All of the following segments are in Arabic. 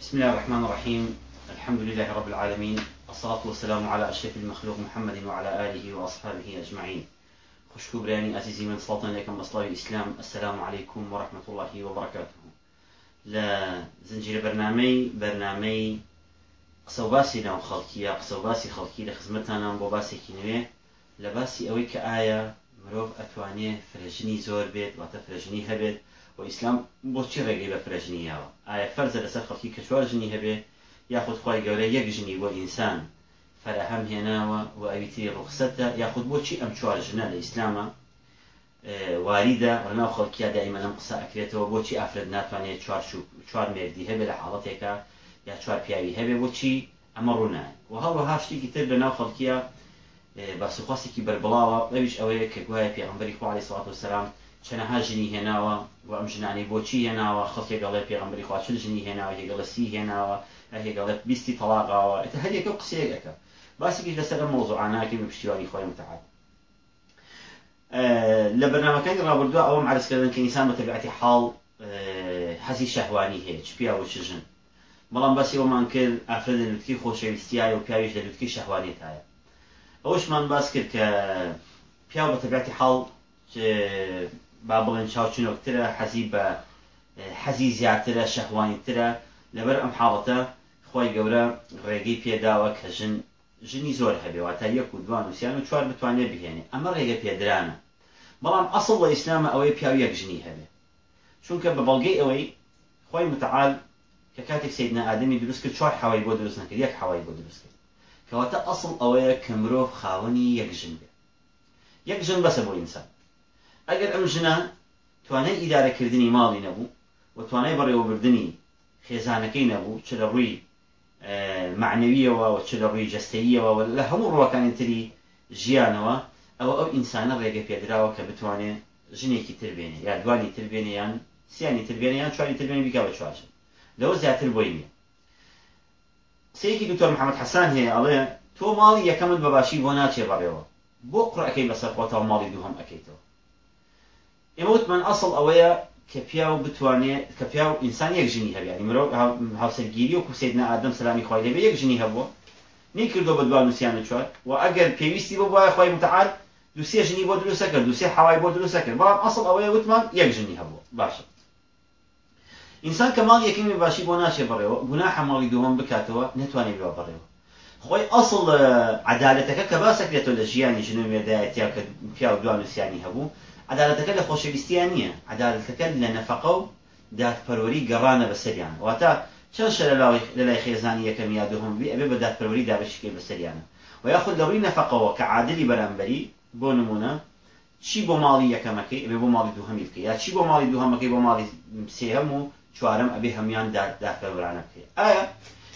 بسم الله الرحمن الرحيم. الحمد لله رب العالمين. الصلاة والسلام على أشرف المخلوق محمد وعلى آله وأصحابه أجمعين. خشكو براني عزيزي من صلاة عليكم بصلاة الإسلام. السلام عليكم ورحمة الله وبركاته. لا زنجير برنامج برنامج قسە باسی ناو خەڵکیە قسە باسی خەڵکی لە خزمەتانان بۆ باسێکی نوێ. لە باسی ئەوەی کە ئایا مرۆڤ ئەتوانێت فرەژنی زۆر و ئیسلام بۆچی ڕێگەی بە فرەژنیەوە ئایا فەرزە لەسەر خەڵکی کە چوار ژنی هەبێ یاخود خۆی گەورە یەک ژنی بۆ ئینسان فەرەهەم هێناوە و ئەویتری ڕوخسەتە یاخود بۆچی ئەم چوار ژنە لە ئیسلامە؟ واریدە ڕناو خەڵکییا دائیمە لەم قسە ئەکرێتەوە بۆچی ئافرەت ناتوانێت چوار مێردی هەبێت لە حاڵەتێکە یا چوار پیاوی هەبێ بۆچی ئەمە ڕوونای و هەڵوەها شتێکی تر لە ناو خەڵکیە باسوخواستێکی بربڵاوە ئەویش ئەوەیە کە گوایە پێغمبەری خوالی سڵات و سلام چەنەها ژنی هێناوە و ئەم ژنانی بۆچی هێناوە؟ خەڵکێ گەڵێ پێغمبەری خوا چل ژنی هێناوە؟ هێگەڵە سی هێناوە؟ هێگەڵێ بیستی تەلاقاوە؟ قسەیەکە باسێکی لەسەر ئەم مۆزوعاناکە بە پشتیوانی خۆی متعال لە بەرنمەکانی ڕابردووە ئەوم عرزکردن کە ئینسان بە تەبعەتی حاڵ حەزی شەهوانی هەیە. چ پیا و چ ژن؟ بەڵام بەسی ئەومان کرد ئافرەت لە لوتکی خۆشەویستیایە و پیاویش لە لوتکی شەهوانێتایە ئەوشمان باس کرد کە پیا بە تەبیاتی حاڵ با بڵێن چاوچنۆکترە حەزی بە حەزی زیاترە شەهوانیترە. لەبەر ئەم حاڵەتە خۆی گەورە ڕێگەی پێداوە کە ژن ژنی زۆر هەبێ تا یەک و دوان وسییان و چوار بتوانێت بهێنێ. ئەمە ڕێگە پێدرانە. بەڵام ئەسڵ لە ئیسلامە ئەوەی پیاوی یەک ژنی هەبێ. چونکە بە بەڵگەی ئەوەی خۆی متعال کە کاتێک سیدنا ئادەمی دروست کرد چوار حەوای بۆ دروست نکرد یەک حەوای بۆ دروست کرد. کەواتە ئەسڵ ئەوەیە کە مرۆڤ خاوەنی یەک ژن بێ. یەک ژن بەسە بۆ ئینسان. ئەگەر ئەم ژنە توانای ئیدارەکردنی ماڵی نەبوو و توانای بەڕێوەبردننی خێزانەکەی نەبوو چ لە ڕووی معنەویەوە و چ لە ڕووی جستەییەوە لە هەموو ڕوەکانی تری ژیانەوە ئەوە ئەو ئینسانە ڕێگە پێدراوە کە بتوانێت ژنێکی تربێنێ یا دوانی تربێنێ یان سیانی تربێنێ یان چواری تربێنێ بیکا بە چوارژن لەوە زیاتر بۆی نییە. سەیەکی دکتۆر محەممەد حەسان هەیە ئەڵێ تۆ ماڵی یەکەمت بەباشی بۆ ناچێ بەڕێەوە بۆ قڕەکەی بەسەر خۆتەوە ماڵی دووهم ئەەکەیتەوە ئێمە وتمان ئەسڵ ئەوەیە کە پیا و بتوانێت کە پیا و ئینسان یەک ژنی هەبیانی مرۆ هاوسەرگیری و کوسێدنا ئادەم سلامی خۆی لەبێ یەک ژنی هەبووە. نی کردو بە دوان نووسیانە چوار. و ئەگەر پێویستی بۆ وایە خۆی متعال دوسێ ژنی بۆ دروستە کرد دوسێ حوای بۆ دروستە کرد بەڵام ئەسڵ ئەوەیە وتمان یەک ژنی هەبووە. باشە. ئینسان کە ماڵ یەکەمی باشی بۆ ناچێ بڕێەوە گونا حماڵی دووەم بکاتەوە نتوانێت بێ بڕێەوە خۆی ئەسڵ عدالەتەکە کە باسەکرێتەوە لە ژیانی ژن مێدایەتیا کە پیا و دوان نووسیانی هەبوو عدالەتەکە لە خۆشەویستیان نییە. عدالەتەکە لە نەفقە و دادپەروەری گەڕانە بەسەریانە واتە چەند شە لە لای خێزانی یەکەم یا دووهم بێ ئەبێ بە دادپەروەری دابشکێ بەسەریانە و یاخود لە ڕووی نەفقەوە کە عادلی بەرامبەری بۆ نمونە چی بۆ ماڵی یەکەمەکەی ئەبێ بۆ ماڵی دووهەمی بکە؟ یا چی بۆ ماڵی دووهەمەکەی بۆ ماڵی سێهەم و چوارم ئەبێ هەمان دادپەروەرانە بکەێت ئایا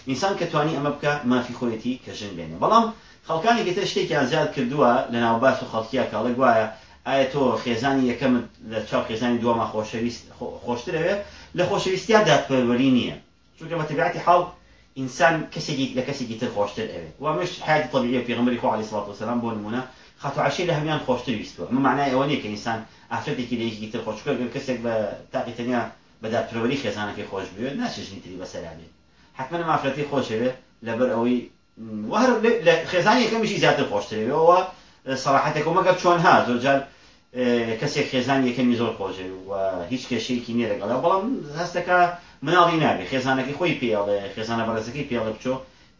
ئینسان کە توانی ئەمە بکە مافی خۆیەتی کە ژن بێنێ بەڵام خەڵکانی گەتە شتێکیان زیاد کردووە لە ناوباس و خەڵکیە کاڵە گوایە ئایا تۆ خێزانی یەکەم لە چاو خێزانی دووەمە خۆشترەوێت لە خۆشەویستیا دادپەروەری نییە. چونکە بە تبعاتی حاڵ ئینسان کەسێکی لە کەسێکی تر خۆشتر و مش حیاتی طبیعی پێغمبەری خۆ علیه الصلاة والسلام بۆ نمونە خاتو عشی لە هەمیان خۆشتر ویستوە ئەمە معنای ئەوە نییە کە ئینسان ئافرەتێکی لە یەکی تر خۆشکە گەر کەسێک بە تاقی تەنیا بە دادپەروەری خێزانەکەی خۆش بوێت ناچژنی تری بەسەرا بێت حتمما ئەم ئافرەتی خۆشەوێ لەبەر ئەوەی وهر خێزانی یەکەمیشی زیاتر خۆشترەوە سەراحەتێک مەگەر چۆن ها زۆرجار کەسێک خێزان یەکەمی زۆر خۆشێ و هیچ کێشەیەکی نییە لەگەڵا. بەڵام هەستەکە مناڵی نابێ خێزانەکەی خۆی پێڵێ خێزانە بەڕێزەکەی پێڵە بچۆ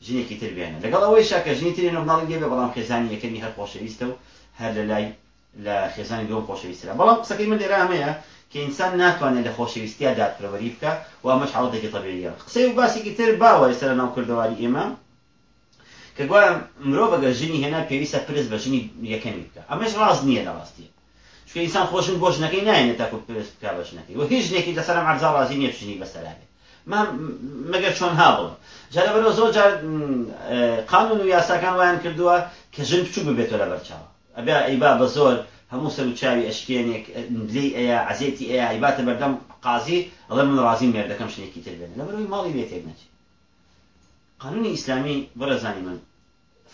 ژنێکی تر بێنە لەگەڵ ئەوەی شاکە ژنی ترێنە مناڵی دێبێ بەڵام خێزانی یەکەمی هەر خۆشەویستە و هەر لە لای لە خێزانی دۆم خۆشەویستە بەڵام قسەکەی من لێرە ئەمەیە کە ئینسان ناتوانێت لە خۆشەویستیا دادپەروەری بکە و ئەمەش حاڵەتێکی طبیعیە قسەی و باسێکی تر باوە ئێستا لە ناو کردەواری ئێمە. کە گوایە مرۆڤ بەگە ژنی هێنا پێویستە پرس بە ژنی یەکەمی بکە. ئەمەش ڕاست نییە لە ڕاستیە چکە ئینسان خۆشن بۆ ژنەکەی نایێنێت تاکو پرس بکە بە ژنەکەی. و هیچ ژنێکی لەسەرم عرزا ڕازی نییە ژنی بەسەرابێت مەگەر چۆن ها بڵم جارە بەرەوە زۆر جار قانون و یاساکان ویان کردووە کە ژن بچوو ببێتەوە لە بەرچاوە. ئەبێ ئەیبا بە زۆر هەموو سەر و چاوی ئەشکێنێک لی ئەیە عزیێتی ئەیە ئەیباتە بەردەم قازی ئەڵێ من ڕازی مێردەکەم شتێکی تر بێنێ. لە بەرەوەی ماڵی بێتێک نەچێت. قانونی ئیسلامی بەڕێزانی من.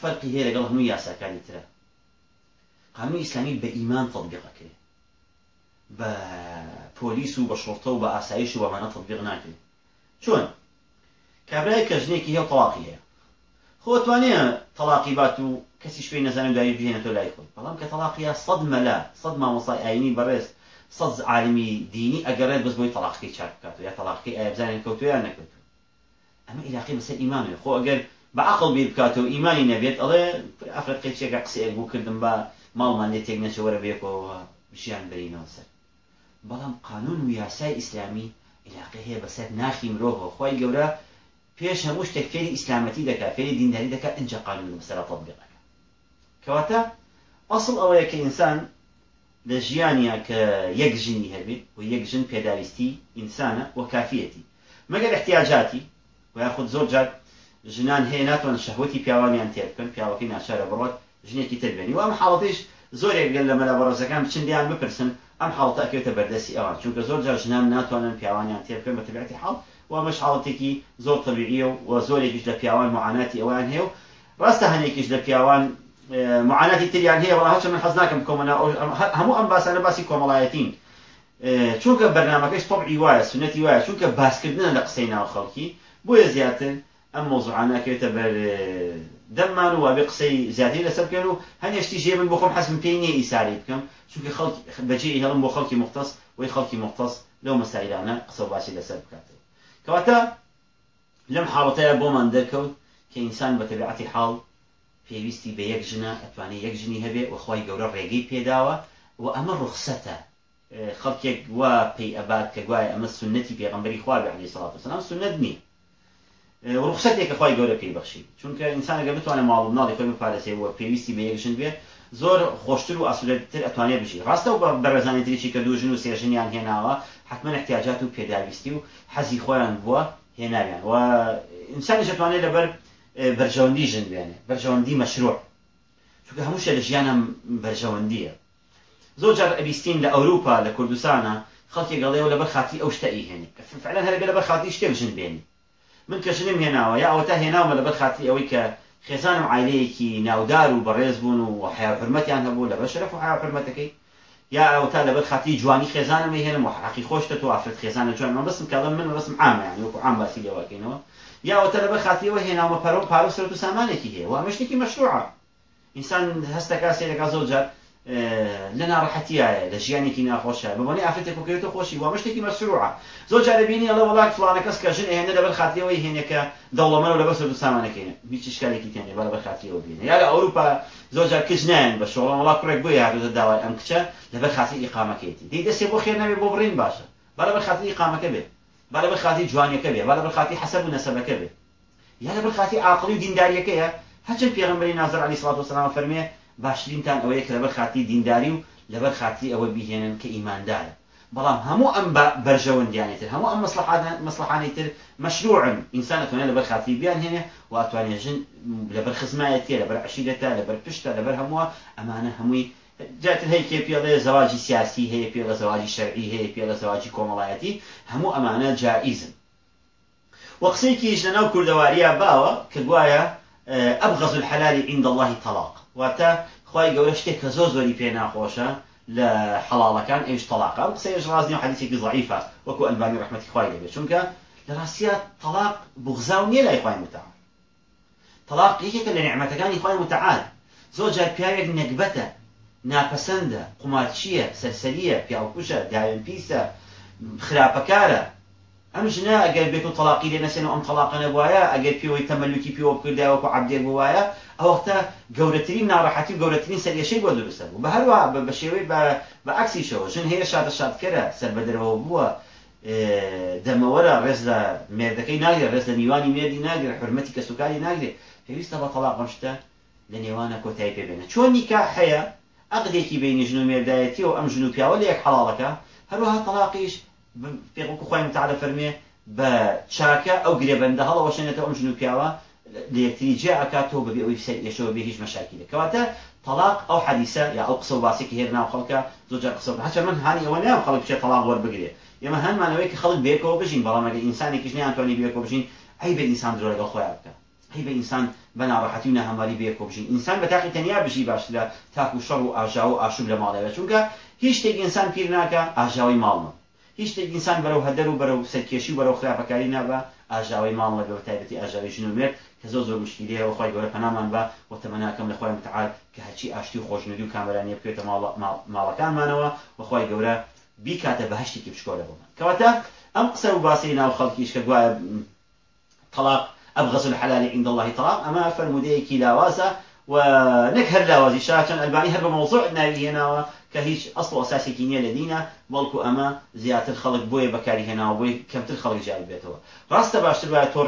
فەرقی هەیە لەگەڵ هەموو یاساکانی ترە قانونی ئیسلامی بە ئیمان تطبیقەکرێت بە پۆلیس و بە شڕتە و بە ئاسایش و بەمانە تطبیق ناکرێت چۆن؟ کابرای کە ژنێکی هێو تەواقی هەیە. خۆتوانەیە تەلاقی بات و کەسی شوێ نەزانم دوایی بهێنێتەوە لای خۆی بەڵام کە تەلاقیە سەد مەلا سەد مامۆسای ئاینی بەڕێز سەد عالمی دینی ئەگەڕێت بەس بۆی تەلاقی چاک بکات یا تەلاقی ئایا بزانێت کەوتو یان نەکەوتو. ئەمە علاقی بەسەر ئیمانێ خۆ ئەگەر بە عقل بیر بکاتەوە ئیمانی نەبێت ئەڵێ ئەفرەت قەیچێکە قسەیەک بوو کردم بە ماڵمان لێ تێک نەچەوەرە بێکەوە ژیان بەرینەوە سەر بەڵام قانون و یاسای ئیسلامی علاقی هەیە بەسەر ناخی مرۆڤ خی گەورە پێش هەموو شتێک فێری ئیسلامەتی دەکات فێری دینداری دەکات ئەنج قانون بەسەر تەطبیقەکە کەواتە ئەسڵ ئەوەیە کە ئینسان لە ژیانیا کە یەک ژنی هەبێت و یەک ژن پێداویستی ئینسانە و کافیەتی مەگەر احتیاجاتی؟ و یاخود زۆر جار ژنان هەیە ناتوان شەهوتی پیاوانیان تێ بکەن پیاوەکەی ناچارە بڕات ژنێکی تربێنی و ئەم حاڵەتیش زۆرێک گەل لە مەلا بەڕۆزەکان بچندیان بپرسن ئەم حاڵەتە ئەکەوێتە بەردەسی ئەوان. چونکە زۆر جار ژنان ناتوانن پیاوانیان تێ بکەن بە تبعەتی حاڵ و ئەمەش حاڵەتێکی زۆر طبیعیە و زۆرێکیش لە پیاوان معاناتی ئەوان هەیە و ڕاستە هەنێکیش لە پیاوان معاناتی تریان هەیە. وڵا هەچە من حەز ناکەم کۆمەنا هەموو ئەم باسانە باسی کۆمەڵایەتین. چونکە بەرنمەکەش تەبعی وایە سنەتی وایە چونکە باسکردنە لە قسەی ناو خەڵکی بۆیە زیاتر ئەم مۆزوعانەکەوێتە بەر دەممان و وابێ قسەی زیاتری لەسەر بکەن و من بۆ خۆم حەزم پێی نییە ئیساری بکەم. چونکە بەجێ هەڵم بۆ خەڵکی مختص وی خەڵکی مختص لەو مەسایلانە قسە باسی لەسەر بکاتەوە. کەواتە لەم حاڵەتەیە بۆمان دەرکەوت کە ئینسان بە تەبیعەتی حاڵ پێویستی بە یەک ژنە ئەتوانێت یەک ژنی هەبێ وخوای گەورە ڕێگەی پێداوە و ئەمە ڕوخسەتە خەڵکێک وا پێی ئەبات کە گوای ئەمە سنەتی پێغمبەری خوا علی سڵات وسلام سنت نییە. ڕوخسەتێکە خی گەورە پێی بەخشی چونکە ئینسانەگە بتوانێت ماڵ مناڵی خۆی بپارێسێ وە پێویستی بە یەکژن بێ زۆر خۆشتر و ئاسوودەتر ئەتوانێت بشی ڕاستە و بەڕێزانانی تریی کە دوژن و سێژنیان هێناوە حتمما احتیاجات و پێداویستی و حەزی خۆیان بووە هێناویان. و ئینسانی دەتوانێت لەبەر بەرژەوەندی ژن بێنێ بەرژەوەندی مەشروع. چونکە هەموو شە لە ژیانم بەرژەوەندیە. زۆر جار ئەبیستین لە ئەوروپا لە کوردستانە خەڵکی گەڵێەوە لەبەر خاتی ئەو شتەی هێنی. فعلا هەربێ لەبەر خاتی شتێک ژن بێنی. من کەژنم هێناوە یا ئەوە تا هێناومە لەبەر خاتی ئەوەی کە خێزانم عیلەیەکی ناودار و بەڕێز بوون و حیا حرمەتیان هەبوو لەبەر شرف و حیا حرمەتەکەی. یا ئەو تا لەبەر خاتی جوانی خێزانم هێنم و حقی خۆشتە تو ئافرەت خێزانە جوان. من بسم کاڵم من ڕسم عامە وەکو عام باسی لێواکەینەوە یا ئەوە لەبەر خاتیەوە هێناومە پەرۆ پارو سەرت و سامانێکی هەیە و ئەمەشتێکی مەشروعە. ئینسان هەستەکە سێرەکە زۆر جار لە ناڕەحەتیایە لە ژیانێکی ناخۆشە بەبوونی ئافرەتێک بکرێتە خۆشی وا مشتێکی مەسروعە زۆر جارە بینی ئەڵە وڵات فلانە کەس کە ژن هێنە لەبەر خاتیەوەی هێنەکە دەوڵەمەەوە لەبەر سەر سامانەکەین هیچ شکالێکی تێنێ بە لەبەر خاتیەوە بینە یا لە ئەوروپا زۆر جار کچ نایەن بە شۆڵە وڵات کوڕێک بۆ یاردە داوای ئەم کچە لەبەر خاتی ئیقامەکەیتی دی دەستێ بۆ خێر نەبێ بۆ بڕین باشە با لەبەر خاتی ئیقامەکە بێت با لەبەر خاتی جوانیەکە بێ با لەبەر خاتی حەسەب و نەسەبەکە بێت یا لەبەر خاتی عاقلی و دینداریەکەیە هەچەند پێغمبەری نازر علی سڵات وسلام فەرمێ باشترینتان ئەوەیە کە لەبەر خاتی دینداری و لەبەر خاتی ئەوە بیهێنن کە ئیماندارە بەڵام هەموو ئەم بەرژەوەندیانی تر هەموو ئەم مەسلحانی تر مەشروعن. ئینسان ئەتوانێت لەبەر خاتی بیان هێنێ و ئەتوانێت ژن لەبەر خزمایەتێ لەبەر عشیرەتە لەبەر پشتە لەبەر هەمووە. ئەمانە هەمووی جاتر هەیە کێ پێڵێ زەواجی سیاسی هەیە پێ لە زەواجی شەرعی هەیە پێ لە زەواجی کۆمەڵایەتی. هەموو ئەمانە جائیزن وەقسەیەکیش لەناو کوردەواریە باوە کە گوایە ئەبغەز الحلال عند الله طلاق واتە خی گەورە شتێک کە زۆر زۆری پێ ناخۆشە لە حەڵاڵەکان ئەوش تەلاقا و قسەیەش ڕازنی و حەدیثێکی ضعیفە. وەکو ئەلبانی ڕحمەتی خوای لێبێ چونکە لە ڕاستیە تەلاق بغزاو نییە لای خوای متعال تەلاق یەکێکە لە نعمەتەکانی خوای متعال زۆر جار پیاوێک نەکبەتە ناپەسەندە قومارچیە سەرسەریە پیاوکوشە داوێن پیسە خراپەکارە. ئەم ژنە ئەگەر بێت و تەلاقی لێ نەسێن و ئەم تەلاقە نەبوایە ئەگەر پێوەی تەمەلوکی پێوە بکرداوەکو عبدێک بوایە ئەوەختە گەورەترین ناڕەحەتی گەورەترین سەرێشەی بۆ دروستە بوو. بە هەروە بە شێوەی بە عکسیشەوە ژن هەیە شادە شادکەرە سەر بەدەرەوە بووە دەمەوەرە ڕێز لە مێردەکەی ناگرێت ڕێز لە میوانی مێردی ناگرێت حرمەتی کە سوکاری ناگرێت پێویستە بە تەلاقم شتە لە نێوانە کۆتایی پێبێنە چۆن نیکا هەیە عقدێکی بینی ژن و مێردایەتی و ئەم ژن و پیاوە لە یەک حەڵاڵەکە هەروەها تەلاقیش پێغوکو خۆی متعالە فەرمێ بە چاکە ئەو گرێبەندە هەڵەوە شوێنێتەوە ئەم ژن و پیاوە لە یەکتری جێ ئەکاتەوە بەبێ ئەوی سەر ئێشەوە بێ هیچ مەشاکیلە کەواتە تەلاق ئەو حەدیسە یا ئەو قسە و باسێکی هێر ناو خەڵکە زۆرجار قسە هەچە من هانی ئەوە نیان خەڵک بچێت تەلاق وەربگرێ ئێمە هەنمانەوەی کە خەڵک بێکەوە بژین بەڵام ئەگە ئینسانێکیش نیانتوانی بێکەوە بژین ئەی بە ئینسان درۆ لەگەڵ خۆیان بکە هەی بە ئینسان بە ناڕەحەتی و نەهەمواری بێکەوە بژین ئینسان بە تاقی تەنیا بژی باش لە تاک و شەڕ و ئاژاو و ئاشوب لە ماڵەوە چونکە هیچ شتێک ئینسان پیر ناکە ئاژاوی ماڵمە هیچ شتێک ئینسان بەرەو هەدەر و بەرەو سەرکێشی بەرەو خراپەکاری نابە ئاژاوی ماڵ لەگە تایبەتی ئاژاوی ژنومێت کە زۆ زۆر مشکلیەوە خۆی گەورە پەنامان بە و تەمەناکەم لە خۆی متعال کە هەچی ئاشتی و خۆشنودی و کامەرانیە بکوێتە ماڵەکانمانەوە و خۆی گەورە بیکاتە بەهشتێکی بشکۆلە بۆمان کەواتە ئەم قسە و باسی ناو خەڵکیش کە گوایە طلاق أبغض الحلال عند الله طلاق أما فرموديك لاوازة ونك هر لاوازي شاكن الباني هر بموضوع ناوي هنا کە هیچ ئەسڵ ئەساسێکی نییە لە دینە بەڵکو ئەمە زیاتر خەڵک بۆیە بەکاری هێناوە بۆی کەمتر خەڵک جار بێتەوە. ڕاستە باشتر وایە تۆ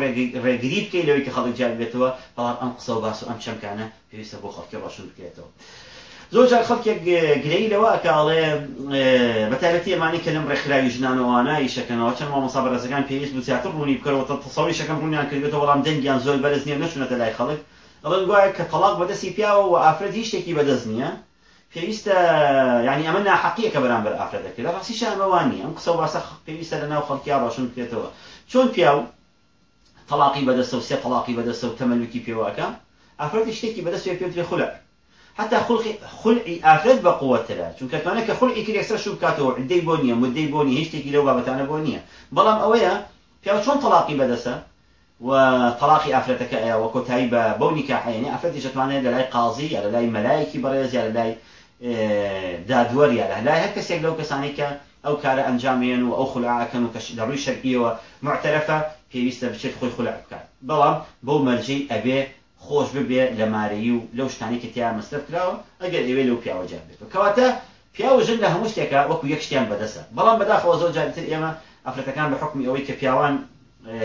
ڕێگری بکەی لەوەی کە خەڵک جار بێتەوە بەڵام ئەم قسە و باس و ئەم چەمکانە پێویستە بۆ خەڵکی ڕەشن بکرێتەوە. زۆرجار خەڵکێک گرەی لەوە ئەکاڵێ بەتابەتی ئەمانی کە لەم ڕێکخراوی ژنانەوانە یشەکەنەوە چەند مامەسابەرزەکان پێویست بزیاتر ڕوونی بکەەوە تەسەوی شەکەم ڕوونیان کردێتەوە بەڵام دەنگیان زۆر بەرز نیە نەچونەتە لای خەڵک. ئەڵن گوایە کە تەلاق بەدەستی پیاوە و ئافرەت هیچ شتێکی بەدەست نییە. پێویستە ینی ئەمە ناحەقیەکە بەرامبەر ئافرەتەکە لە ڕاستی شامەوانی ئەم قسە باسە پێویستە لە ناو خەڵکیا ڕۆشن بکرێتەوە. چۆن پیاو تەلاقی بەدەستە و سێ تەلاقی بەدەستە و تەمەلوکی پێوەکە؟ ئافرەتی شتێکی بەدەست پێ خولە. حتى خلقي خلعي افراد بقوة لا چون كتوانا كخلعي كري أكثر شو بكاتو عدي بونية مدي بونية هيش تيكي لو بابتانا بونية بلام اويا في شلون طلاقي بدسة وطلاقي افرتك ايا وكوتاي بوني كاحا يعني افرتي شتوانا للاي قاضي على لاي ملايكي بريز على لاي دادوري على لاي هكا سيك لو كسانيك او كار انجاميا او خلعا كانوا كش دروي شرقية ومعترفة في بيستا بشيت خوي خلع بكات بلام بو مرجي ابي خۆش ببێ لە مارەی و لەو شتانی کە تیا مەصرف کراوە ئەگەر ئێوێ لەو پیاوەجار بێتەوە کەواتە پیاوژن لە هەموو شتێکە وەکو یەک شتیان بەدەسە بەڵام بەداخەوە زۆر جارتر ئێمە ئەفرەتەکان بە حکمی ئەوەی کە پیاوان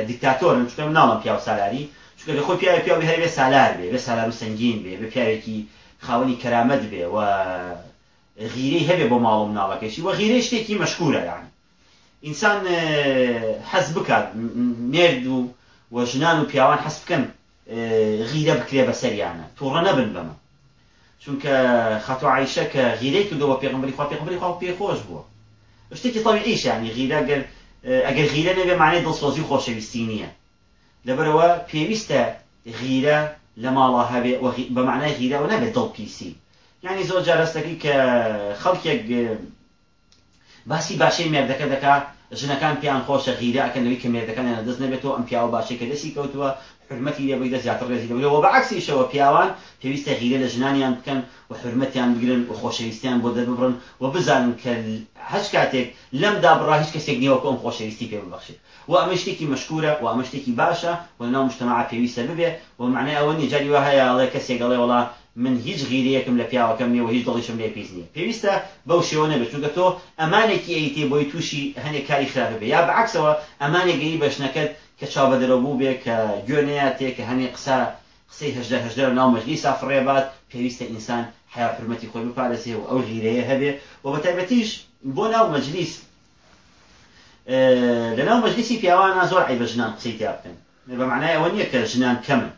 دیکتاتۆرن چکە ناڵم پیاو سالاری. چکە لە خۆی پیاوی پیاوی هەر بێ سالار بێ بێ سالار و سنگین بێ بە پیاوێکی خاوەنی کەرامەت بێ و غیرەی هەبێ بۆ ماڵ و مناڵەکەشی وە غیرەی شتێکی مەشکورە یعنی. ئینسان حەز بکات. مێرد و وەژنان و پیاوان حەز بکەن. غیرە بکرێ بە سەریانە تووڕە نەبن بەمە. چونکە خەتو عیشە کە غیرەی کردەوە پێغمبری خوا پێغمبری خوا پێ خۆش بووە. شتێکی طبیعیش ینی غیرە گەر ئەگەر غیرە نەبێ معنی دڵسۆزی خۆشەویستی نییە. لەبەرەوە پێویستە غیرە لە ماڵە هەبێ بە معنای غیرەوە نەبێت دڵ پیسی. یعنی زۆر جارستەکەی کە خەڵکێک باسی باشەی مێردەکە دەکات ژنەکان پیان خۆشە غیرە ئەکەنەوەی کە مێردەکانیان دەست نەبێتەوە ئەم پیاوە باشەی کە دەستی کەوتووە. حرمەتی لێ بگدە زیاتر ڕێزی لەبەوە بەعکسیشەوە پیاوان پێویستە غیرە لە ژنانیان بکەن و حرمەتیان بگرن و خۆشەویستیان بۆ دەبڕن و بزانن کە هەچ کاتێک لەمدا بڕا هیچ کەسێک نیوە کۆم خۆشەویستی پێ ببخشێت و ئەمە شتێکی مشکورە و ئەمە شتێکی باشە و لەناو مشتمع پێویستە ببێ و معنای ئەوە نیجاری وە هەیە ئەڵێ کەسێک گەڵێ وڵا من هیچ غیرەیەکم لە پیاوەکەم نیە و هیچ دڵیشم لێ پێیز نیە پێویستە بەو شێوە نەبێت. چونکە تۆ ئەمانێکی ئەیتێ بۆی تووشی هەنێک کاری خراپە بێ یا بەعکسەوە ئەمانێک گەی بەشنەکەت کە چاو بەدەرەوە بوو بێ کە گوێنەیە تێ کە هەنێ قسە قسەی هەژدە هەژدە ناو مەجلی سافڕێبات پێویستە ئینسان حیا حرمەتی خۆی بپارێزێ و ئەو غیرەیە هەبێ. و بە تایبەتیش بۆ ناو مەجلیس لە ناو مەجلیسی پیاوانە زۆر عیبە ژنان قسەی تیا بکەن. بە معنای ئەوە نییە کە ژنان کەمن.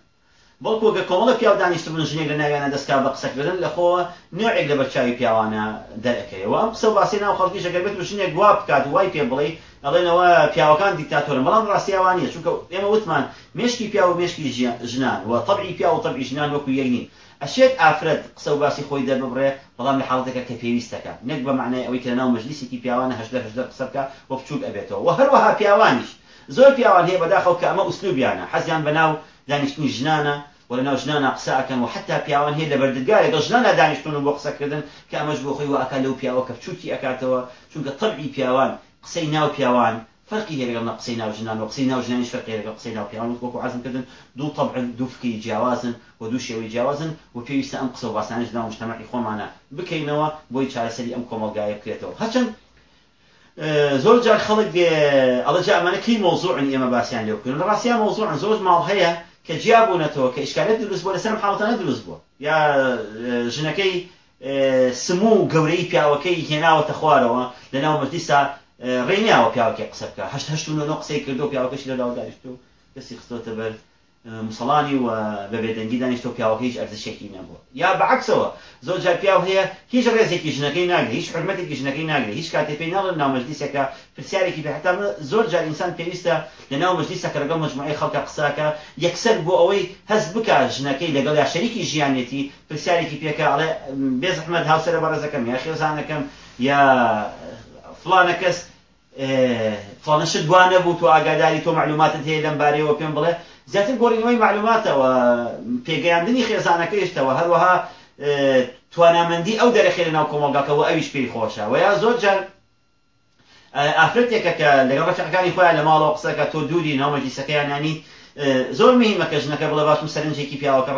بەڵکو گە کۆمەڵە پیاو دانیشت بن ژنێک لە ناویانە دەستکا بە قسەکردن لەخۆوە نوێعێک لە بەرچاوی پیاوانە دەرەکەیەوە ئەم قسە باسی ناو خەڵکی شەگەر بێت ژنێک گوا بکات وای پێ بڵێ ئەڵێنەوە پیاوەکان دیکتاتۆرن. بەڵام ڕاستیاوانە چونکە ئێمە وتمان مشکی پیا و مشکی ژنان و طبعی پیا و طبعی ژنان وەکو یەکنین ئەشێت ئافرەت قسە و باسی خۆی دەربڕێ بەڵام لە حاڵەتەکە کە پێویستەکە. نەک بە معنای ئەوەی کە ناو مەجلیسێکی پیاوانە هەشدە هەشدە قسە بکە و بچووک ئەبێتەوە. و هەروەها پیاوانیش. زۆر پیاوان هەیە بەداخەوە کە ئەمە ئوسلوبیانە. حەزیان بەناو دانیشتنی ژنانە ولا ناو ژنانە قسەکەن و حتا پیاوان هەیە لە بەردەگارێک ژنانە دانیشتون و بۆ قسەکردن کە ئەمەش بۆ خۆی و ئەکا لەو پیاوە کە بچووکی ئەکاتەوە. چونکە طبعی پیاوان قسەی ناو پیاوان فرقی هەیە لەگەڵ قسەی ناو ژنان و قسەی ناو ژنانیش فەرقی لەگەڵ قسەی ناو پیاوان. وەکو عزم کردن دوو طبع دوو فکری جیاوازن و دوو شێوەی جیاوازن و پێویستە ئەم قسە و باسانش ناو مجتمعی خۆمانە بکەینەوە بۆی چارەسەری ئەم کۆمەلگایە بکرێتەوە. هەرچەند زۆر جار خەڵک ئەڵە جا ئەمانە کەی مۆزوعن ئێمە باسییان لێ بکەن ڕاستیان مۆزوعن زۆر ماڵ هەیە کە جیابوونەتەوە کە ئشکالێت دروست بۆ لەسەر حاڵەتانە دروست بووە. یا ژنەکەی سموو و گەورەی پیاوەکەی هێناوەتە خوارەوە لەناو مەجلیسا ڕێنیاوە پیاوەکەی قسە بکە هەشت هەشت و نۆ قسەی کردو پیاوەکەشی لە لاو داریشت و کەسی خستۆتە بەر مسلانی و بە بێدەنگی دانیشتۆ پیاوەکە هیچ ئەرزشێکی نەبووە. یا بەعکسەوە زۆر جار پیاو هەیە هیچ ڕێزێکی ژنەکەی ناگرێت هیچ حرمەتێکی ژنەکەی ناگرێت هیچ کاتێ پێی ناڵن ناو مەجلیسێکە پرسیارێکی بێحتا زۆر جار ئینسان پێویستە لە ناو مەجلیسەکە لەگەڵ مجموعی خەڵکە قساکە یەکسەر بۆ ئەوەی هەز بکە ژنەکەی لەگەڵ یا شەریکی ژیانێتی پرسیارێکی پێکە ئەڵێ بێزەحمەد هاوسەرە بەڕێزەکەم یا خێزانەکەم یا فلانە کەس فڵەنەشت دوانە بوو تو ئاگاداری تۆ معلوماتت هەیە لەم بارەیەوە پێم بڵێ. زیاتر گۆڕینەوەی معلوماتەوە پێگەیاندنی خێزانەکەیشتەوە. هەروەها توانامەندی ئەو دەرەخێ لە ناو کۆمەلگاکەەوە ئەویش پێی خۆشە. و یا زۆر جار ئافرەتێکە کە لەگەڵ ڕفەکانی خۆیان لە ماڵەوە قسەکە تۆ دووری ناومەجلیسەکەیانانی زۆر مهمەکە ژنەکە بڵێ باشم سەرنجێکی پیاوەکە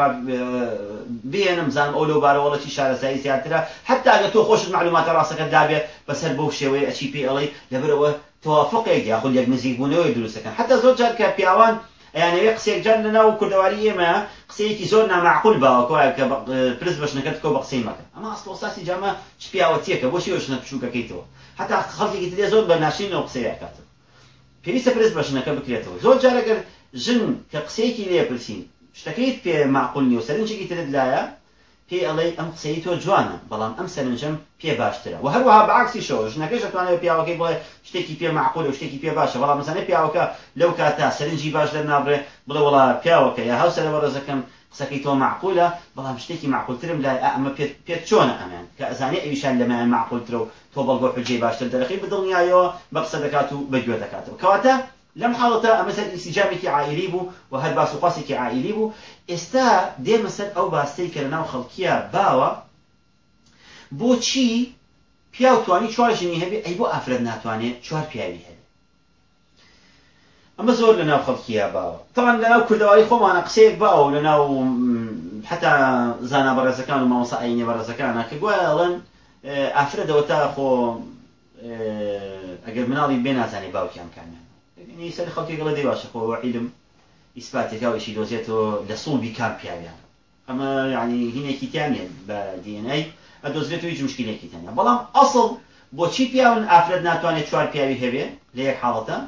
بێنم زان ئەو لەو بارەوەڵەتی شارەزایی زیاترە. حتا ئەگە تۆ خۆشت معلوماتە ڕاستەکە دابێ بەسەر بەو شێوەیە ئەچی پێ ئەڵی لەبرەوە توافقێک یاخود یەک نزیک بوونەوەی دروستەکەن. حتا زۆر جار کە پیاوان ئەیانەوێ قسێک جار لەناو کوردەواری ئێمە قسەیەکی زۆر نامعقول باوەکەوە کە پرس بەشنەکەت کۆ بە قسەی مەکە. ئەمە ئەسڵۆساسی جامە چ پیاوەتیەکە بۆشی وەشنە پشوکەکەیتەوە حتا خەڵکێکی ترێ زۆر بە ناشینەوە قسەیە کاتەوە پێویستە پرس بەشنەکە بکرێتەوە. زۆر جارەگەر ژن کە قسەیەکی لێ پرسین. شتەکەیت پێ معقول نیە و سەرنجێکی ترت لایە پێ ئەڵێ ئەم قسەی تۆ جوانە بەڵام ئەم سەرنجەم پێ باشترە. و هەروەها بەعکسی شەوە ژنەکەش دەتوانێت پیاوەکەی بڵێ شتێکی پێ معقول و شتێکی پێ باشە. بەڵام مەزانێت پیاوەکە لەو کاتا سەرنجی باش دەرنابڕێ بڵێ وڵا پیاوەکە یا هاوسەرەوە ڕێزەکەم قسەکەی تۆ معقولە بەڵام شتێکی معقولترم لای ئەمە پێت چۆنە ئەمان کە ئەزانێ ئەویشان لەمایان معقولترە و تۆ بەڵگۆ حجێ باشتر دەرەخی بدڵنیایەوە بە قسە دەکات و بەگوێ دەکاتەوە. کەواتە لەم حاڵەتە ئەمە سەر ئیسیجامێکی عائلی بوو و هەر باس و قاسێکی عائلی بوو ئێستا دێمە سەر ئەو باستەی کە لەناو خەڵکیە باوە بۆچی پیا و توانی چوار ژنی هەبێ ئەی بۆ ئافرەت ناتوانێت چوار پیاوی هەبێ ئەمە زۆر لەناو خەڵکیە باوە تاوان لەناو کوردەواری خۆمانە قسەیەک باوە لەناو حتا زانا بەڕێزەکان و مامۆسا ئاینە بەڕێزەکانە کە گوایە ئەڵەن ئافرەتەوە تا خۆ ئەگەر مناڵی بێ نازانێ باوکیان کامیان. سەر خەڵکی گەڵە دەی باشە خۆ عیلم ئیسپاتێکا و ئیشی دۆزێتەوە لە سوڵبی کام پیاویان. ئەمە یعنی هینێکی تیانێت بە دیێنەی ئەدۆزرێت و هیچ مشکلێکی تەنە بەڵام ئەسڵ بۆچی پیاون ئافرەت ناتوانێت چوار پیاوی هەبێ یەک حاڵەتە؟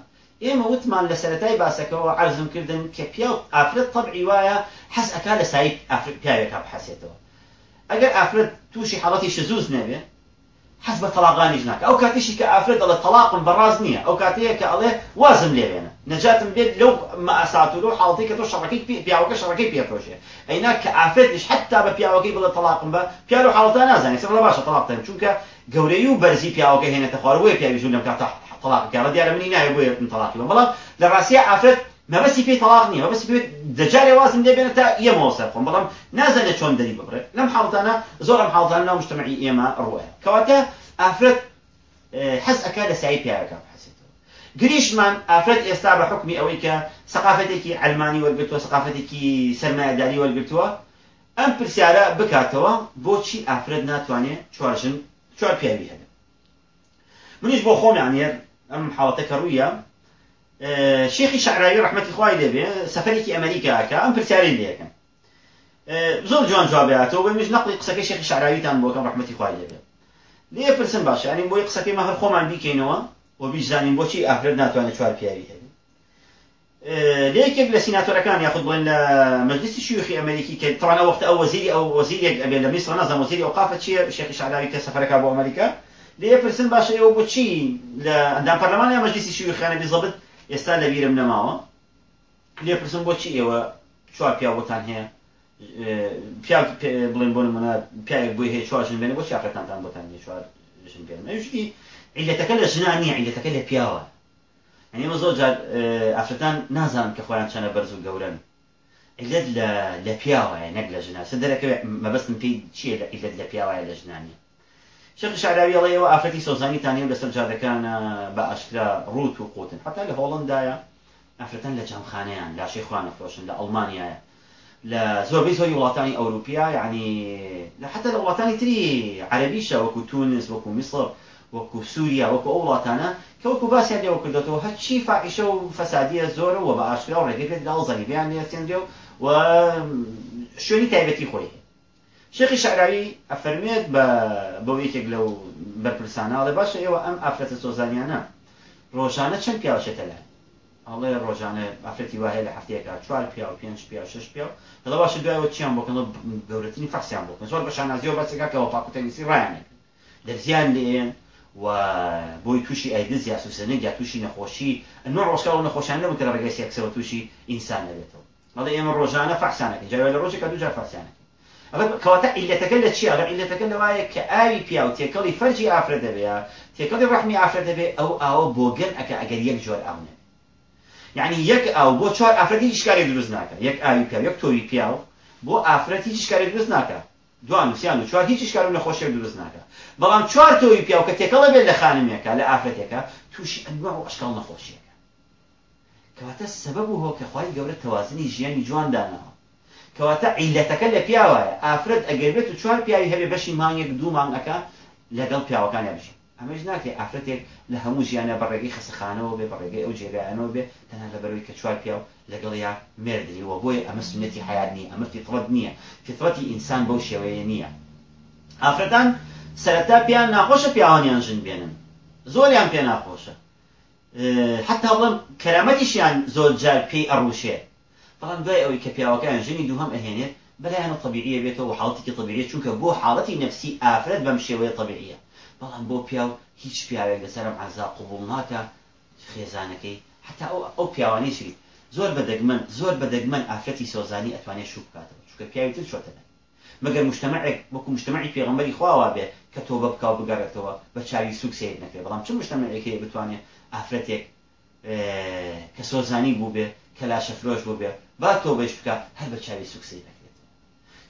ئێمە وتمان لە سەتای باسەکەەوە عرزم کردن کە پیا ئافرەت طبعی وایە حەز ئەکا لە سایت پیاوێکا بحەسێتەوە. ئەگەر ئافرەت تووشی حڵەتی شزوز نەبێ حەز بە تەلاقانیش ناکە ئەو کاتیشی کە ئافرەت دەڵێ تەلاقم بەڕاز نییە ئەو کاتەیە کە ئەڵێ وازم لێوێنە نەجاتم بێت لەو مەئسات و حاڵەتی کە تۆ شەڕەکەی پیاوەکە شەڕەکەی پێپۆشێ ئەینا کە ئافرەتیش حتا بە پیاوەکەی بڵێ تەلاقم بە پیاو حاڵەتە نازانێت سەر لە باشە تەلاقتەن چونکە گەورەی و بەرزی پیاوەکە هێنێتە خوارەوەی پیاوی ژوو لەم کاتە تەلاقکارە دیارە منی نایە بۆ یەکم تەلاقی بە بەڵام لە ڕاستیە مەبەسی پێی تەلاق نییە مەبەسی پێ دەجارێ وازم لێبێنە تا ئێمەوە سەر خۆم بەڵام نازانێت چۆن دەری ببڕێت لەم حاڵتانە زۆر ئەم حاڵتانە ناو مجتمعی ئێمە ڕوایە کەواتە ئافرەت حەز ئەکا لە سای پیاوەکە بحەسێتەوە گریشمان ئافرەت ئێستا بە حکمی ئەوەی کە سەقافەتێکی ئەلمانی وەرگتووە سەقافەتێکی سەرمایهداری وەرگتووە ئەم پرسیارە بکاتەوە بۆچی ئافرەت ناتوانێت چوارژن چوار پیاوی هەبێت منیش بۆ خۆم یانێر ئەم حاڵەتەکە ڕوویە شێخی شعراوی ڕحمەتی خوای لێبێ سەفەرێکی ئەمریکاکە ئەم پرسیاری لێەکەن زۆر جوان جوابێتەوە بە مش نقلی قسەکەی شێخی شعراویتان بۆکەم ڕحمەتی خوای لێبێت لێ پرسن باشە ینی بۆی قسەکەی مەهر خۆمان بیکەینەوە و بیزانین بۆچی ئافرەت ناتوانێت چوار پیاوی هەبێت لەیەکێک لە سیناتۆرەکان یاخود بڵێن لە مەجلیسی شوخی ئەمریکی کە تەوانە وەخت ئەو وەزیری ئەو وەزیرێک ئەبێ لە میسر نەزانم وەزیری ئەوقافە چییە شێخی شعراوی کە سەفەرەکە بۆ ئەمریکا لێ پرسن باشە ئێوە بۆچی لە ئەندام پەرلەمان یا مەجلیسی شوخیانە بیزەبت ئێستا لە بیرم نەماوە. لێ پرسن بۆچی ئێوە چوار پیاوەتان هەیە؟ پیا بڵێن بۆ نمونە پیاێک بۆی هەیە چوارژن بێنە بۆ چاقەتانتان بۆتان چوار ژن بێن ئەوشتی عیلەتەکە لە ژنان نییە عیلەتەکە لە پیاوە. ئەنیمە زۆر جار ئافرەتان نازانم کە خۆیان چەنە بەرز و گەورن عیلەت لە پیاوایە نەک لە ژنا. سە دەرەکەوێت مەبەستم پێی چیە لە عیلەت لە پیاوایە لە ژنانی شێخ شعراوی ئەڵێ ئەوە ئافرەتی سۆزانیتان هەیە لەسەر جادەکان بە ئاشکرا ڕوت و قوتن. حتا لە هۆڵندایە ئافرەتەن لە جامخانەیان لاشەی خوانە فرۆشن لە ئەڵمانیایە لە زۆربەی زۆری وڵاتانی ئەوروپیا یعنی لە حتا لە وڵاتانی تری عەربیشە وەکو تونس وەکو میسڵ وەکو سووریا وەکو ئەو وڵاتانە کە وەکو باسییان لێوە کردێتەوە هەچی فاحیشە و فەسادیە زۆرە و بە ئاشکرا و ڕێگەکرێت زەریبیان لێستێنرێ و شێخی شعراوی ئەفەرمێت بە بۆ یەکێک لەو بەرپرساناڵێ باشە ئێوە ئەم ئافرەتە سۆزانیانە ڕۆژانە چەند پیاوەشێتە لای ئەڵێ ڕۆژانە ئافرەتی وایە لە هەفتەیەکە چوار پیا و پێنج پیا و شش پیا و لە باشە دوایەوە چیان بۆکەن گەورەترین فەرسیان بۆکەن زۆر بە شانازیەوە بەسێکەکەەوە پاکوتەنیسی ڕایانێک دەرزیان لێن و بۆی تووشی ئایدز یا سوسەنە یا تووشی نەخۆشی نوع ڕۆژکە و نەخۆشیان نەبوو کە ڕێگەی سێکسەوە تووشی ئینسان نەبێتەوە مەڵێ ئێمە ڕۆژانە فەحسانەکە جاوێ لە ڕۆژێکە جار فەرسیانەکە کەواتە عیلەتەکە لە چیە لە عیلەتەکە لەوایە کە ئاوی پیا و تێکەڵی فەرجی ئافرە دەبێ تێکەڵی ڕحمی ئافرەت دەبێ ئەو ئاوە بۆ گەن ئەکە ئەگەر یەک جۆر ئاو نەبێ یعنی یەک ئاو بۆ چوار ئافرەتی هیچ کاری دروست ناکە. یەک ئاوی پیا یەک تۆوی پیاو بۆ ئافرەتی هیچ کاری دروست ناکە. دوان وسیان و چوار هیچ کار نەخۆشی دروست ناکە. بەڵام چوار تۆوی پیاو کە تێکەڵە بێت لە خانمێکە لە ئافرەتێکە تووشی ئەنواع و ئەشکال نەخۆشیەکە. کەواتە سەبەب و هۆکە خی گەورە تەوازنی ژیانی جوان داناوە کەواتە عیلەتەکە لە پیاوایە ئافرەت ئەگەر بێت و چوار پیاوی هەبێ بەشی مانگێک دوو مانگەکە لەگەڵ پیاوەکان بژین ئەمەش ناکێ ئافرەتێک لە هەموو ژیانە بەڕێگەی خەسەخانەوە بێ بەڕێگەی ئەو جێگایانەوە بێ تەنها لەبەرەوەی کە چوار پیاو لەگەڵ یا مردنیوە بۆی ئەمە سنەتی حیات نییە ئەمە فیتڕەت نییە. فیتڕەتی ئینسان بەو شێوەیە نییە. ئافرەتان سەرەتا پیان ناخۆشە پیاوانیان ژن بێنن. زۆریان پێ ناخۆشە. حتا بڵم کەرامەتیشیان زۆر جار پێی ئەڕوشێت بەڵام دوای ئەوەی کە پیاوەکان ژنی دووهم ئەهێنێت بەلایەنە طبیعیە بێتەوە حاڵەتی طبیعیە چونکە بۆ حاڵەتی نفسی ئافرەت بەم شێوەیە طبیعیە. بەڵام بۆ پیاو هیچ پیاوێک لەسەرم عزا قوبول ناکە خێزانەکەی. حتا ئەو پیاوانیشی زۆر بەدەگمەن زۆر بەدەگمەن ئافرەتی سۆزانی ئەتوانێت شوک بکاتەوە. چونکە پیاوی تر چۆتە مەگەر مشتمەعێک وەکو مشتمەعی پێغمبەری خواوا بێ کە تۆ بە بکاو بگەڕێتەوە بە چاوی سوک سید نەکرێت بەڵام چ مشتمەعێک هەیە بتوانێت ئافرەتێک کە سۆزانی لاشە فرۆش بوو بێ با تۆ بەش بکە هەر بە چاوی سوک سید نەکرێت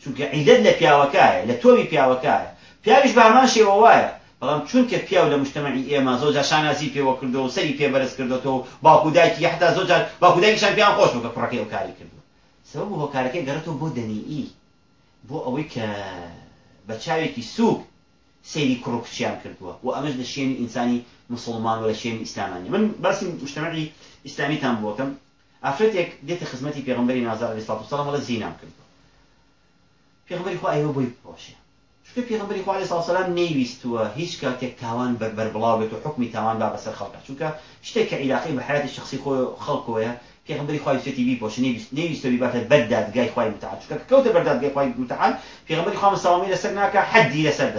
چونکە عیدەت لە پیاوەکایە لە تۆوی پیاوەکایە. پیاویش بامان شێوە وایە. بەڵام چونکە پیاو لە مشتمەعی ئێمە زۆجا شانازی پێوە کردو و سەری پێبەرز کردوەوە باکودایکی حتا زۆجار باکودایکیشان پیان خۆش بکە کوڕەکەی ئەو کاری کردو. سەبەب هۆکارەکەی گەڕێتەوە بۆ دەنیئی. بۆ ئەوەی کە بە چاوێکی سووک سەیری کوڕکچیان کردووە. و ئەمەش لە شوێنی ئینسانی مسلمان و لە شوێنی ئیسلامانی من باسی مشتمەعی ئیسلامیتان بووەکەم. ئافرەتێک دێتە خزمەتی پێغمبەری نازار علیه الصلاة والسلام ولا زینام کردووە پێغمبەری خوا ئەوە بۆی بپۆشێ چونکە پێغمبەری خوا علیه الصلاة والسلام نەیویستووە هیچ کاتێک تاوان بەربەر بڵاو بێت و حکمی تاوان با بەسەر خەڵکە. چونکە شتێک کە عیلاقی بە حیاتی شخصی خۆ خەڵکۆیە پێغمبەری خوای سێتی بی پۆش نەویستەوی باتە بەردادگای خوای متعال چونکە کەوتە بەردادگای خوای متعال پێغمبەری خوا مساوامی لەسەر ناکە حەدی لەسەر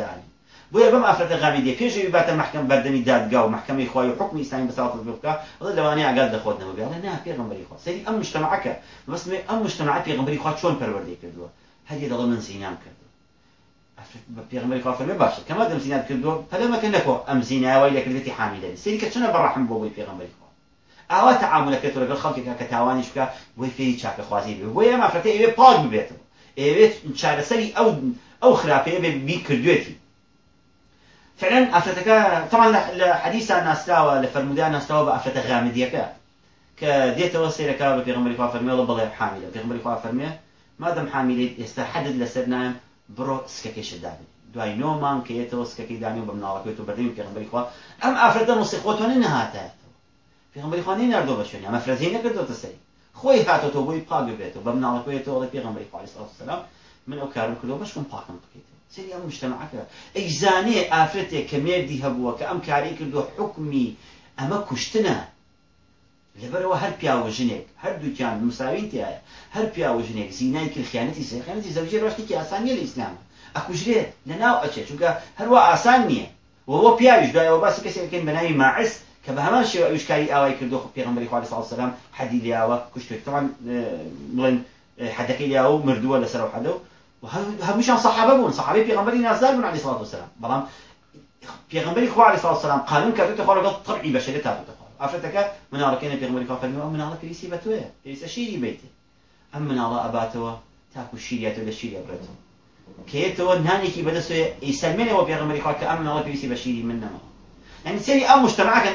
دانی بۆیە بەم ئافرەتە غامی دێ پێشەوی باتە محکەم بەردەمی دادگا و محکەمی خوای و حکمی ئیسلامی بەساڵت بکە لەوانەیە ئاگات دەخۆتنەوە بێ ئەڵە نا پێغمبەری خوا. سەری ئەم مجتمعەکە بەسمێ ئەم مجتمع پێغمبەری خوا چۆن پەروەردەی کردووە؟ هەدیە دەڵە من زینام کردو پێغمبەری خوا فەرمێ باشە کەما دەم زینات کردووە؟ پەلەمەکە نەکۆ ئەم زیناوای لەکردێتی حامیلەنی سەری کە چونە بەڕەحم بۆ بۆی پێغمبەری خوا؟ ئاوا تعاملەکەت لەگەڵ خەڵکێکا کە تاوانیش بکە بۆی فێری چاکەخوازی بێ. بۆی ئەم ئافرەتە ئەوێ پاک ببێتەوە. ئەوێت چارەسەری ئەو ئەو خراپەیە بێ بی کردوێتی فعلا ئافرەتەکە طبعا لە حەدیسا ناستاوە لە فەرمودیان ناستاوە بە ئافرەتە غامدیەکە کە دێتەوە سیرەکە بە پێغمبەری خوا فەرمێڵە بڵێ حامیلە پێغمبەری خوا فەرمێ مادەم حامیلیت ئێستا حەدت لەسەر نایم بڕۆ سکەکەشت دابێت دوای نۆمان کە یێتەوە سکەکەی دانی و بە مناڵەکەیت و بەردەمی پێغمبەری خوا ئەم ئافرەتە نوسی خۆتۆنی نەهاتێتەوە پێغمبەری خوا نەردۆ بە شوێنی ئەمە فرەزی نەکردوتە سەری خۆی هاتۆتەوە بۆی پاک بێتەوە بە مناڵەکەیتەوە لە پێغمبەری خوا علیه السلام من ئەو کارم کردەوە بەشکم پاکم بکەیت سری ئەم مشتمەعەکە ئەی زانێ ئافرەتێک کە مێردی هەبووە کە ئەم کاری کردو حکمی ئەمە کوشتنە. لەبەرەوە هەر پیاوە ژنێک هەردووکیان مساوین تایە هەر پیاوە ژنێک زینای کرد خیانەتی سەرخیانەتی زەوجێ ڕۆشتێکی ئاسانیە لە ئیسلام. ئەکوژرێت لە ناو ئەچێ چونکە هەروە ئاسان نییە. وەوە پیاویش دوایەوە باسی کەسێکەکەن بەناوی ماعس کە بە هەمان شێوە ئەوشکاری ئاوای کردو خۆ پێغمبەری خوا صلی الله حەدی لیاوە کوشتێک طبعا بڵێن حەدەکەی لیاوە مردووە لەسەر حەدە و هەمووشان صحابە بوون صحابەی پێغمبەری نازدار بوون علیه الصلاة والسلام. بەڵام پێغمبەری خوا علیه الصلاة والسلام قانون کردوتە خۆ لەگەڵ طبعی بەشەرێت تاتوتە خۆ ئافرەتەکە مناڵەکەی پێغمبەری خوا فەرمیوە ئەم مناڵە پێویستی بە تۆیە پێویستە شیری بیتێ ئەم مناڵە ئەباتەوە تاکو شیریاتە لە شیری ئەبرێتەوە کێتەوە نانێکی بەدەستوێ ئیسەلمێنەوە پێغمبەری خوا کە ئەم مناڵە پێویستی بە شیری من نەما يعني سيري أم مجتمعك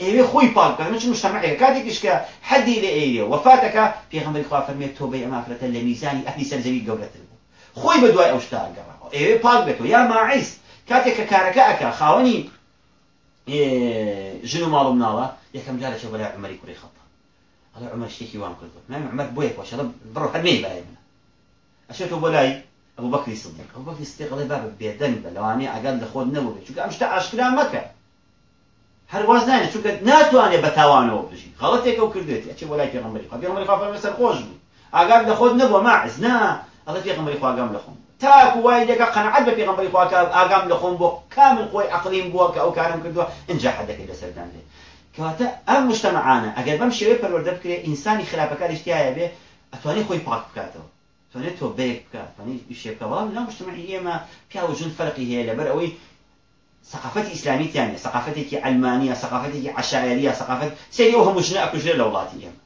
أم أفرته إيه خوي بالك مش مجتمعك كاتك إيش حدي لإيه وفاتك في غمر إخوة فرميت توبي أم أفرته لميزاني أهلي سرزوي قولة خوي بدواي أوشتا قرا إيه بالك بيتو يا ماعيس كاتك كاركا أكا خاوني إيه جنو مالو منالا يكم جالة شو بلا عمري كوري خطا هذا عمر اشتكي وان كردو ما عمر بويك واش هذا برو حدمي بلاي منه أشتو بلاي ئەو بەکری سڵدیق ئەو بەکری سڵی با بە بێدەنگ بە لەوانەیە ئەگەر لە خۆت نەبوو چونکە ئەم هەرواز نایە چونکە ناتوانێت بە تاوانەوە بژی خەڵەتێکە و کردێتی ئەچێ بۆ لای پێغەمبەری خوا. پێغەمبەری خوا فەرمێ سەر خۆش بوو. ئاگار لە خۆت نەبووە ماعز نا. ئەڵە پێغەمبەری خوا ئاگام لە خۆم. تاکو وای لەگە قەنەعەت بە پێغەمبەری خوا کە ئاگام لە خۆم بۆ کامل خۆی عەقلیم بووە کە ئەو کارم کردووە اینجا حەدەکەی لەسەردان بێ کەواتە ئەم مجتمعانە ئەگەر بەم شێوەیە پەروەردە بکرێ ئینسانی خراپەکاری شتیایە بێ ئەتوانێت خۆی پاک بکاتەوە. توانێت تۆ بەیەک بکات. توانێت شێکەوە لە مشتمعی ئێمە پیا و ژن فەرقی هەیە لەبەر ئەوەی ثقافەتی ئیسلامی تیانە ثقافەتێکی ئەلمانیا ثقافەتێکی عشاعریە ثقافەت سێریەوە هەموو ژنە ئەکوژرێ لە وڵاتی ئێمە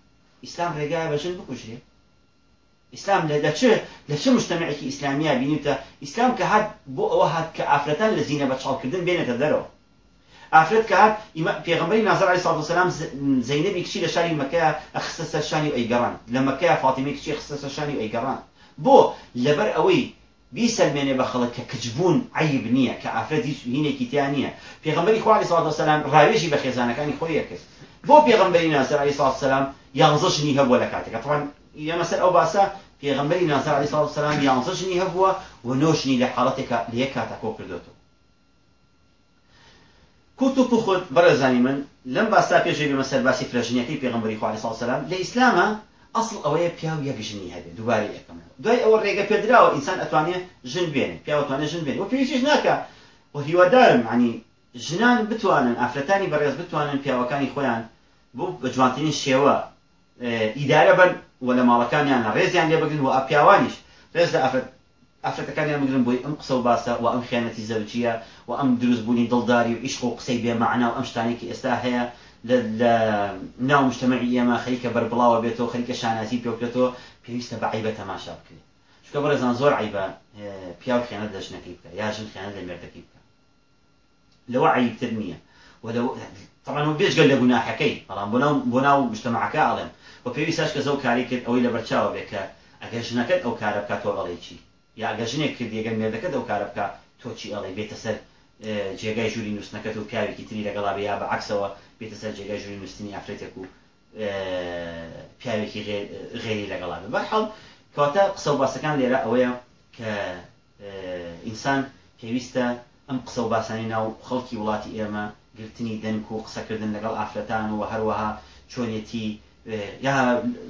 ئیسلام ڕێگایە بە ژن بکوژرێ ئیسلام لە دەچێ لە چه مشتمعێکی ئیسلامیە بینیتە ئیسلام کە هات بۆ ئەوە هات کە ئافرەتان لە زیینە بە چاڵکردن بێنێتە دەرەوە ئافرەت کە هات پێغمبەری نازر علی سڵ سلام زەینەبی کچی لە شاری مەکەیە ئەخستە سەر شانی ئەوەی بیسەلمێنێ بە خەڵک کە کچبوون عیب نییە کە ئافرەتی هینێکی تیان نییە پێغمبەری خوالی سڵ سلام ڕاوێژی بە خێزانەکانی خۆیە کرد بۆ پێغمبەری نازر علی سڵ سلام یانزەشنی هەبووە لە کاتێکە طبعا سەر ئەو باسە پێغمبەری علی سڵ سلام یانزەشنی هەبووە و نۆشنی لە حاڵەتێکە لە یەک کاتە کۆ کردوێتەوە کوت و پوخت بەڕێزانی من لەم باستا پێشەی بێمە سەر باسی فرەژنیەکەی پێغمبەری خوالی سڵ سلام لە ئیسلامە ئەسڵ ئەوەیە پیا و یەکژنی هەبێت دووبارەی یەکەم دوای ئەوە ڕێگە پێدراوە ئینسان ئەتوانێت ژن بێنێ پیاوەتوانێت ژن بێن و پێویستیش ناکە و هیوادارم عنی ژنان بتوانن ئافرەتانی بەڕێز بتوانن پیاوەکانی خۆیان بۆ بە جوانترین شێوە ئیدارە بن و لە ماڵەکانیان ڕێزیان لێ بگرن و ئاپیاوانیش ڕێز لە ئافرەت ئافرەتەکانیان بگرن بۆی ئەم قسە و باسە و ئەم خیانەتی زەوجیە و ئەم دروستبوونی دڵداری و عیشق و قسەی و ئەم شتانێکی ئێستا لە ناو مشتمەعی ئێمە خەریکە بەربڵاوە بێتەوە خەریکە شاناتی پێوکرێتەوە پێویستە بە عیبە تەماشا بکرێت. چکە بەڕێزان زۆر عیبە پیاو خیانەت لە ژنەکەی بکە یا ژن خیانەت لە مێردەکەی بکە. لەوە عیبتر نییە. و بێژگەل لە گوناحەکەی بەڵام بۆ ناو مشتمەعەکە ئاڵێم. بۆ پێویستاش کە زەو کاری کرد ئەوەی لە بەرچاوە بێ کە ئەگەر ژنەکەت ئەو کارە بکات تۆ ئەڵێکی یا ئەگەر ژنێک کرد یەگەن مێردەکەت ئەو کارە بکە تۆچی ئەڵێ؟ بێتە سەر جێگای ژووری نووسنەکەت و پیاوێکی تری لەگەڵا یا بە عکسەوە بێتە سەر جێگای ژووری نووسنی ئافرێتێک و پیاوێکی غێری لەگەڵا بەحڵ کەواتە قسە باسەکان لێرە ئەوەیە کە ئینسان پێویستە ئەم قسە و باسانی ناو خەڵکی وڵاتی ئێمە گرتنی دەنگ و قسەکردن لەگەڵ ئافرەتان و هەروەها چۆنیەتی یا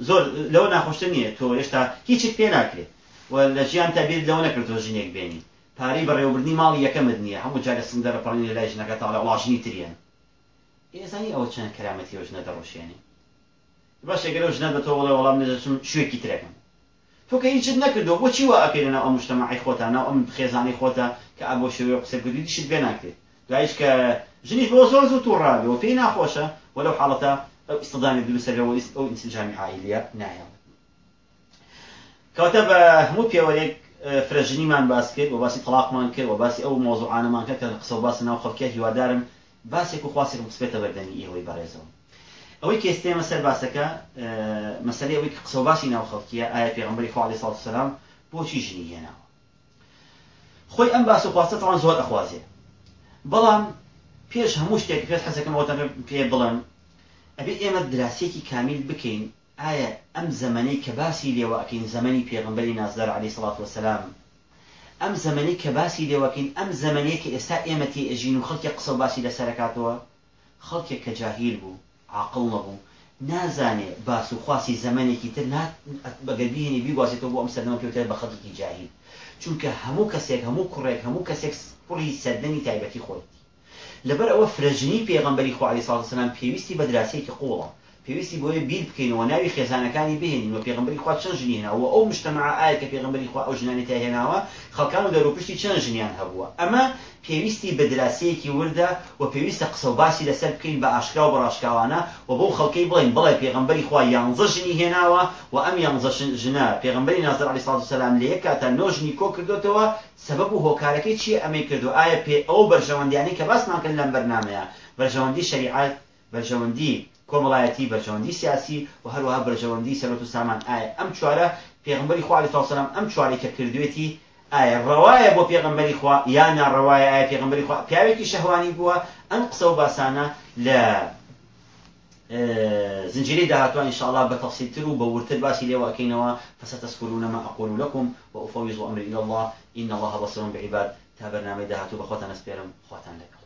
زۆر لەوە ناخۆشتە نییە تۆ هێشتا هیچت پێ ناکرێت. لە ژیان تابیر لەوە نەکرد تۆ ژنێک بێنی پارەی بەڕێوەبردنی ماڵی یەکەمت نییە هەموو جارە سندەرە پڕنی لە لای ژنەکە تاڵە وڵاشنی تریان ئێزانی ئەوە چەند کەرامەتی ئەو ژنە دەڕۆشێنی باش ئەگەر ئەو ژنە بە تۆ وڵێ وەڵام نەدەچم شوێکی ترەکەم تۆ کە هیچت نەکردو بۆچی وە ئەم مشتەماعی خۆتە ناو ئەم خێزانی خۆتە کە ئابۆ شێوێ قسەکردی دیشت بێ ناکرێت دوایش کە ژنیش بۆ زۆر زوو تووڕاوی و پێی ناخۆشە وەلەو حاڵەتە ئەو ئستدامی دروسەرەوە ئەو ئینسجامی عائلیە نایە کەواتە بە هەموو پێوەرێک فرەژنیمان باس کرد و باسی تەلاقمان کرد و باسی ئەو مۆزوعانەمان کرد کە قسە و باس ناو خەڵکیە هیوادارم باسێک و خواسێک بسپێتە بەردەنی ئێوەی بەڕێزەوە. ئەوەی کە ئێستێمە سەر باسەکە مەسلەی ئەوەی قسە باسی ناو خەڵکیە ئایا پێغمبەری خوا علیه سلام بۆچی ژنی هێناوە؟ خۆی ئەم باس و خواستە تەوان زۆر ئەخوازێ. بەڵام پێش هەموو شتێک پێش حەزەکەم ئەوتە پێ بڵێن ئەبێ ئێمە دراسێکی کامیل بکەین ئایا ئەم زەمەنەی کە باسی لێوە ئەکەین زەمەنی پێغمبەری نازدار علی سڵات وسلام ئەم زەمەنەی کە باسی لێوەکەین ئەم زەمەنەیە کە ئێستا ئێمە تێ ئەژین و خەڵکی قسە باسی لەسەرکاتەوە؟ خەڵکێک کە جاهیل بوو عاقڵ نەبوو. نازانێ باس و خواسی زەمانێکی تر بەگەبیێنی بیوازێتەوە بۆ ئەم سەردەمە پێوتر بە خەڵکی جاهیل چونکە هەموو کەسێک هەموو کوڕێک هەموو کەسێک پڕی سەردەنی تایبەتی خۆیت لەبەر ئەوە فرەژنی پێغمبەری خوالی ساڵسلام پێویستی بە دراسەیەکی قوڵە. پێویستی بۆیە بیر بکەینەوە ناوی خێزانەکانی بهێنین و پێغمبەری خوا چەند ژنی هێناوە ئەو مشتمع ئایا کە پێغمبەری خوا ئەو ژنانی تاهێناوە خەڵکان و دەروپشتی چەند ژنیان هەبووە؟ ئەمە پێویستی بە دراسەیەکی وردە و پێویستە قسە و باسی لەسەر بکەین بە ئاشکرا و بەڕاشکاوانە و بۆ خەڵکەی بڵین بڵێ پێغمبەری خوا یانزە ژنی هێناوە و ئەم یانزە ژنە پێغمبەری نازر علی سڵات سلام لە یەک کاتە نۆ ژنی کۆ کردوتەوە سبب و هۆکارەکەی چیە ئەمەی کردو؟ ئایا پێ ئەو بەرژەوەندیانی کە باسمان کرد لەم بەرنمەیە؟ بەرژەوەندی شریعەت بەرژەوەندی کۆمەڵایەتی بەرژەوەندی سیاسی و هەروەها بەرژەوەندی سەرەت و سامان ئایا. ئەم چوارە پێغمبەری خوا علیه السلام ئەم چواری کە کردوێتی ئایا ڕەوایە بۆ پێغمبەری خوا یا ناڕەوایە ئایا پێغمبەری خوا پیاوێکی شەهوانی بووە؟ ئەم قسە و باسانە لە زنجیرەی داهاتوو إن شاء الله بە تەفسیل تر و وردتر باسی لێوە ئەکەینەوە فستذكرون ما أقول لكم وأفوض أمري إلى الله. إن الله بصير بالعباد. تا برنامج دهاتوا بخوتنا سبيرم خوتنا لك